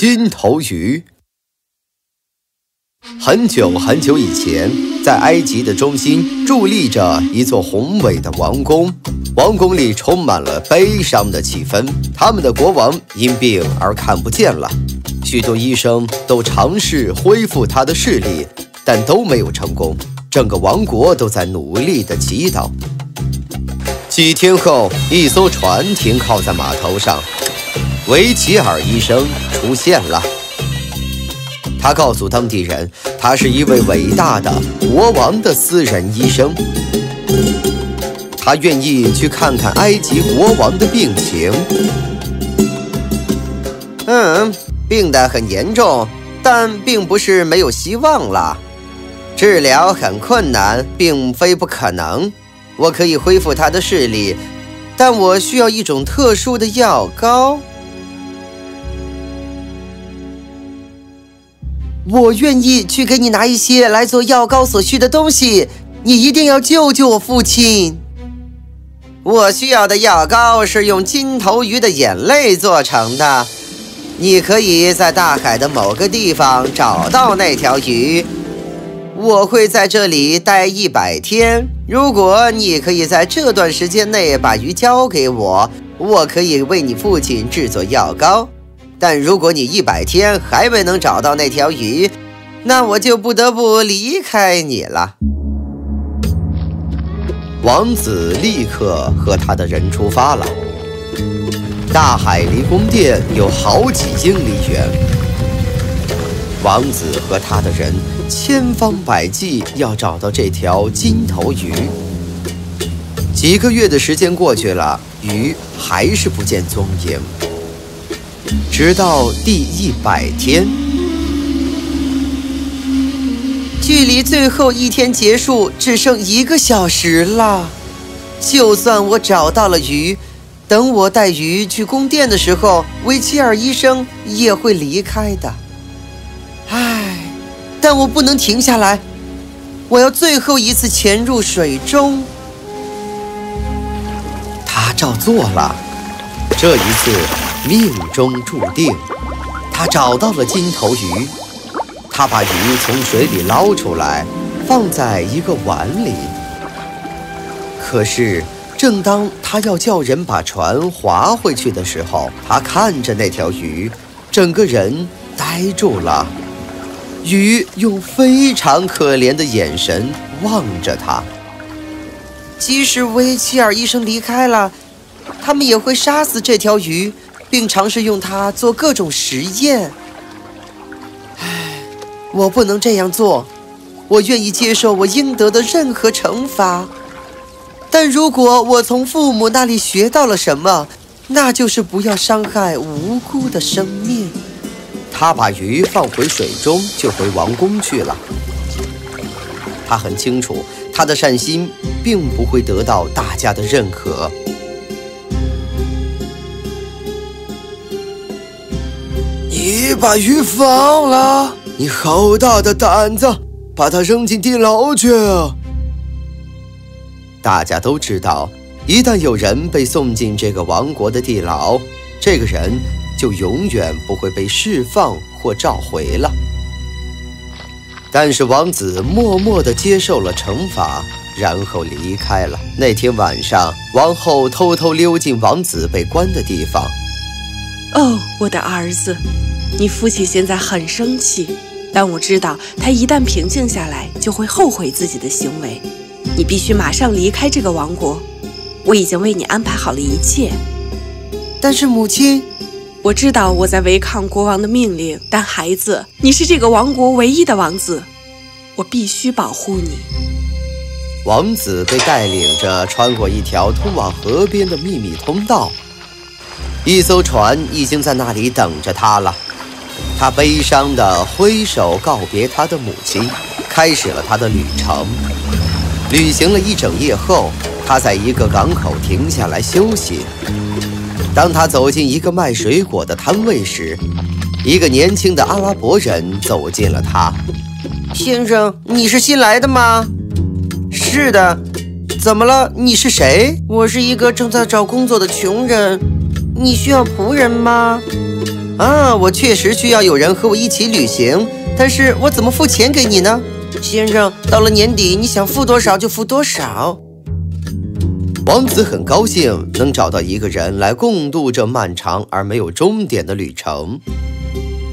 金头鱼。很久很久以前，在埃及的中心伫立着一座宏伟的王宫，王宫里充满了悲伤的气氛。他们的国王因病而看不见了，许多医生都尝试恢复他的视力，但都没有成功。整个王国都在努力地祈祷。几天后，一艘船停靠在码头上，维齐尔医生出现了。他告诉当地人，他是一位伟大的国王的私人医生。他愿意去看看埃及国王的病情。嗯，病得很严重，但并不是没有希望了。治疗很困难，并非不可能。我可以恢复他的视力，但我需要一种特殊的药膏。我愿意去给你拿一些来做药膏所需的东西。你一定要救救我父亲。我需要的药膏是用金头鱼的眼泪做成的。你可以在大海的某个地方找到那条鱼。我会在这里待一百天。如果你可以在这段时间内把鱼交给我，我可以为你父亲制作药膏。但如果你一百天还没能找到那条鱼，那我就不得不离开你了。王子立刻和他的人出发了。大海离宫殿有好几英里远。王子和他的人千方百计要找到这条金头鱼。几个月的时间过去了，鱼还是不见踪影。直到第一百天，距离最后一天结束只剩一个小时了。就算我找到了鱼，等我带鱼去宫殿的时候，维吉尔医生也会离开的。唉，但我不能停下来，我要最后一次潜入水中。他照做了，这一次。命中注定，他找到了金头鱼。他把鱼从水里捞出来，放在一个碗里。可是，正当他要叫人把船划回去的时候，他看着那条鱼，整个人呆住了。鱼用非常可怜的眼神望着他。即使维齐尔医生离开了，他们也会杀死这条鱼。并尝试用它做各种实验。唉，我不能这样做。我愿意接受我应得的任何惩罚。但如果我从父母那里学到了什么，那就是不要伤害无辜的生命。他把鱼放回水中，就回王宫去了。他很清楚，他的善心并不会得到大家的认可。你把鱼放了？你好大的胆子，把它扔进地牢去！大家都知道，一旦有人被送进这个王国的地牢，这个人就永远不会被释放或召回了。但是王子默默地接受了惩罚，然后离开了。那天晚上，王后偷偷溜进王子被关的地方。哦，我的儿子。你父亲现在很生气，但我知道他一旦平静下来，就会后悔自己的行为。你必须马上离开这个王国，我已经为你安排好了一切。但是母亲，我知道我在违抗国王的命令，但孩子，你是这个王国唯一的王子，我必须保护你。王子被带领着穿过一条通往河边的秘密通道，一艘船已经在那里等着他了。他悲伤地挥手告别他的母亲，开始了他的旅程。旅行了一整夜后，他在一个港口停下来休息。当他走进一个卖水果的摊位时，一个年轻的阿拉伯人走进了他。先生，你是新来的吗？是的。怎么了？你是谁？我是一个正在找工作的穷人。你需要仆人吗？啊，我确实需要有人和我一起旅行，但是我怎么付钱给你呢？先生，到了年底，你想付多少就付多少。王子很高兴能找到一个人来共度这漫长而没有终点的旅程。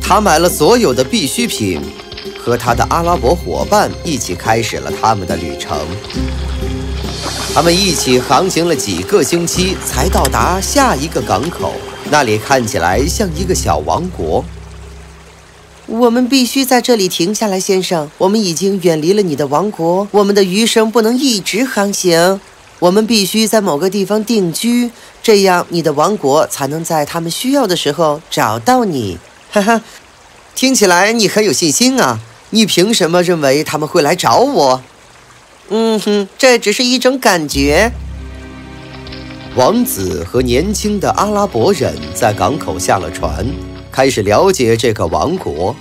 他买了所有的必需品，和他的阿拉伯伙伴一起开始了他们的旅程。他们一起航行了几个星期，才到达下一个港口。那里看起来像一个小王国。我们必须在这里停下来，先生。我们已经远离了你的王国，我们的余生不能一直航行。我们必须在某个地方定居，这样你的王国才能在他们需要的时候找到你。哈哈，听起来你很有信心啊！你凭什么认为他们会来找我？嗯哼，这只是一种感觉。王子和年轻的阿拉伯人在港口下了船，开始了解这个王国。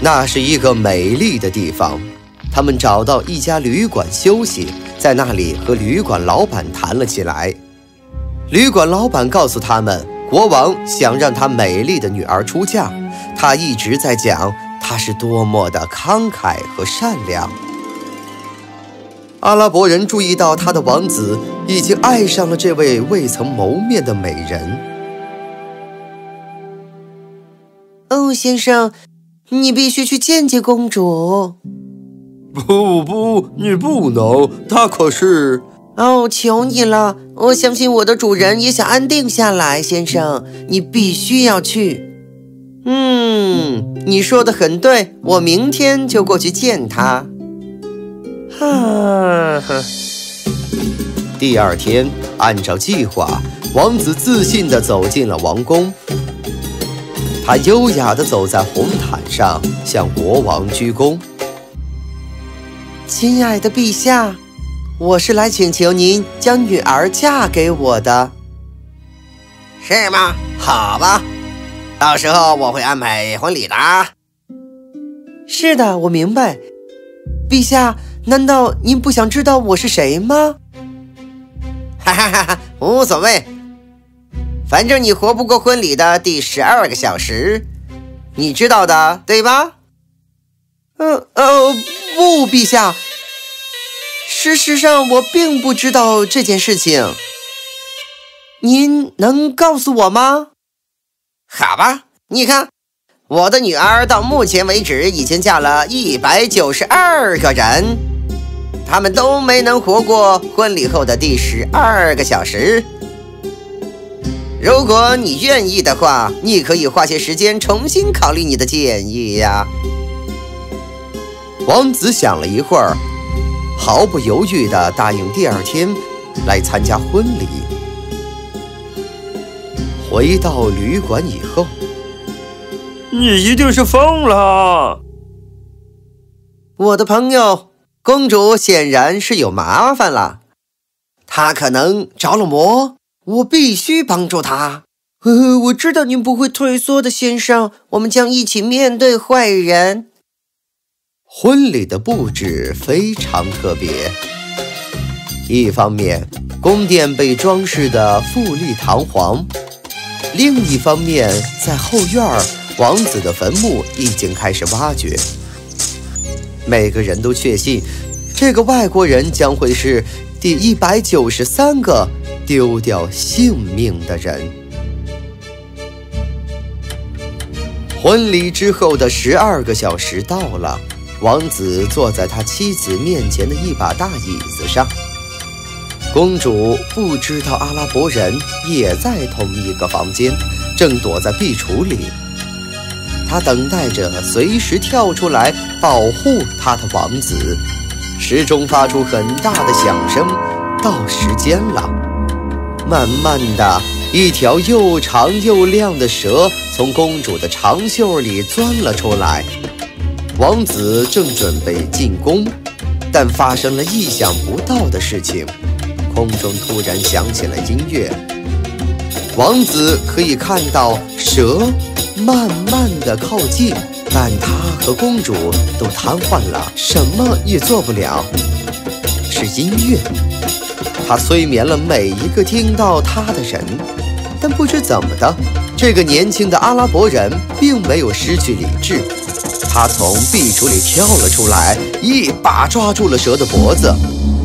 那是一个美丽的地方。他们找到一家旅馆休息，在那里和旅馆老板谈了起来。旅馆老板告诉他们，国王想让他美丽的女儿出嫁。他一直在讲他是多么的慷慨和善良。阿拉伯人注意到他的王子已经爱上了这位未曾谋面的美人。哦，先生，你必须去见见公主。不不，你不能，她可是……哦，求你了，我相信我的主人也想安定下来。先生，你必须要去。嗯，你说的很对，我明天就过去见她。第二天，按照计划，王子自信地走进了王宫。他优雅地走在红毯上，向国王鞠躬。亲爱的陛下，我是来请求您将女儿嫁给我的。是吗？好吧，到时候我会安排婚礼的。是的，我明白，陛下。难道您不想知道我是谁吗？哈哈哈哈，无所谓，反正你活不过婚礼的第十二个小时，你知道的，对吧？呃呃，不，陛下，事实上我并不知道这件事情。您能告诉我吗？好吧，你看，我的女儿到目前为止已经嫁了一百九十二个人。他们都没能活过婚礼后的第十二个小时。如果你愿意的话，你可以花些时间重新考虑你的建议呀。王子想了一会儿，毫不犹豫地答应第二天来参加婚礼。回到旅馆以后，你一定是疯了，我的朋友。公主显然是有麻烦了，她可能着了魔，我必须帮助她。呵呵，我知道您不会退缩的，先生，我们将一起面对坏人。婚礼的布置非常特别，一方面宫殿被装饰的富丽堂皇，另一方面在后院王子的坟墓已经开始挖掘。每个人都确信，这个外国人将会是第一百九十三个丢掉性命的人。婚礼之后的十二个小时到了，王子坐在他妻子面前的一把大椅子上。公主不知道阿拉伯人也在同一个房间，正躲在壁橱里。他等待着随时跳出来保护他的王子，时钟发出很大的响声，到时间了。慢慢的，一条又长又亮的蛇从公主的长袖里钻了出来。王子正准备进攻，但发生了意想不到的事情，空中突然响起了音乐。王子可以看到蛇。慢慢的靠近，但他和公主都瘫痪了，什么也做不了。是音乐，它催眠了每一个听到它的人。但不知怎么的，这个年轻的阿拉伯人并没有失去理智。他从壁橱里跳了出来，一把抓住了蛇的脖子。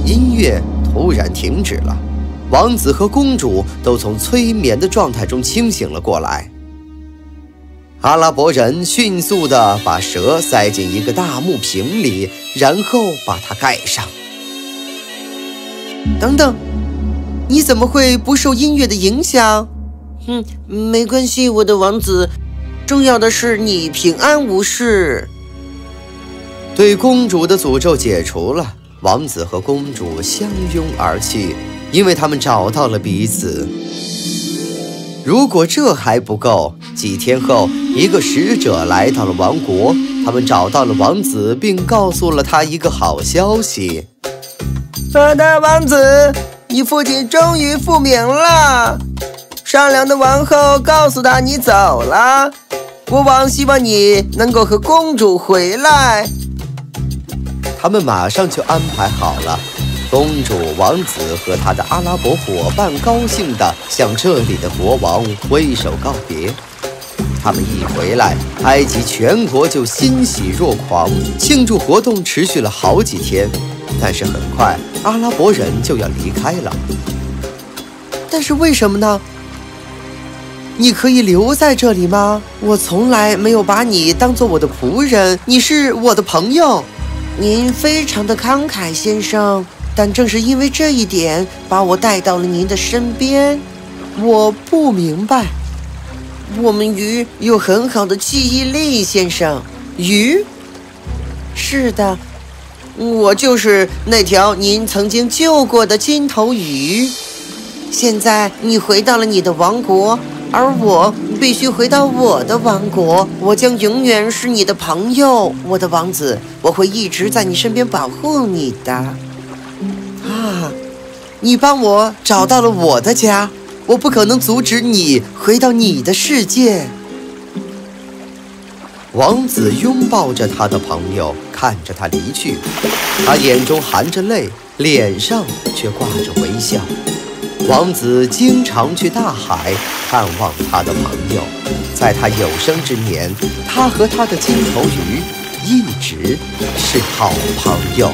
音乐突然停止了，王子和公主都从催眠的状态中清醒了过来。阿拉伯人迅速地把蛇塞进一个大木瓶里，然后把它盖上。等等，你怎么会不受音乐的影响？嗯，没关系，我的王子。重要的是你平安无事。对公主的诅咒解除了，王子和公主相拥而泣，因为他们找到了彼此。如果这还不够，几天后，一个使者来到了王国，他们找到了王子，并告诉了他一个好消息：我的王子，你父亲终于复明了。善良的王后告诉他你走了。国王希望你能够和公主回来。他们马上就安排好了。公主、王子和他的阿拉伯伙伴高兴地向这里的国王挥手告别。他们一回来，埃及全国就欣喜若狂，庆祝活动持续了好几天。但是很快，阿拉伯人就要离开了。但是为什么呢？你可以留在这里吗？我从来没有把你当做我的仆人，你是我的朋友。您非常的慷慨，先生。但正是因为这一点，把我带到了您的身边。我不明白。我们鱼有很好的记忆力，先生。鱼？是的，我就是那条您曾经救过的金头鱼。现在你回到了你的王国。而我必须回到我的王国，我将永远是你的朋友，我的王子，我会一直在你身边保护你的。啊，你帮我找到了我的家，我不可能阻止你回到你的世界。王子拥抱着他的朋友，看着他离去，他眼中含着泪，脸上却挂着微笑。王子经常去大海看望他的朋友，在他有生之年，他和他的金头鱼一直是好朋友。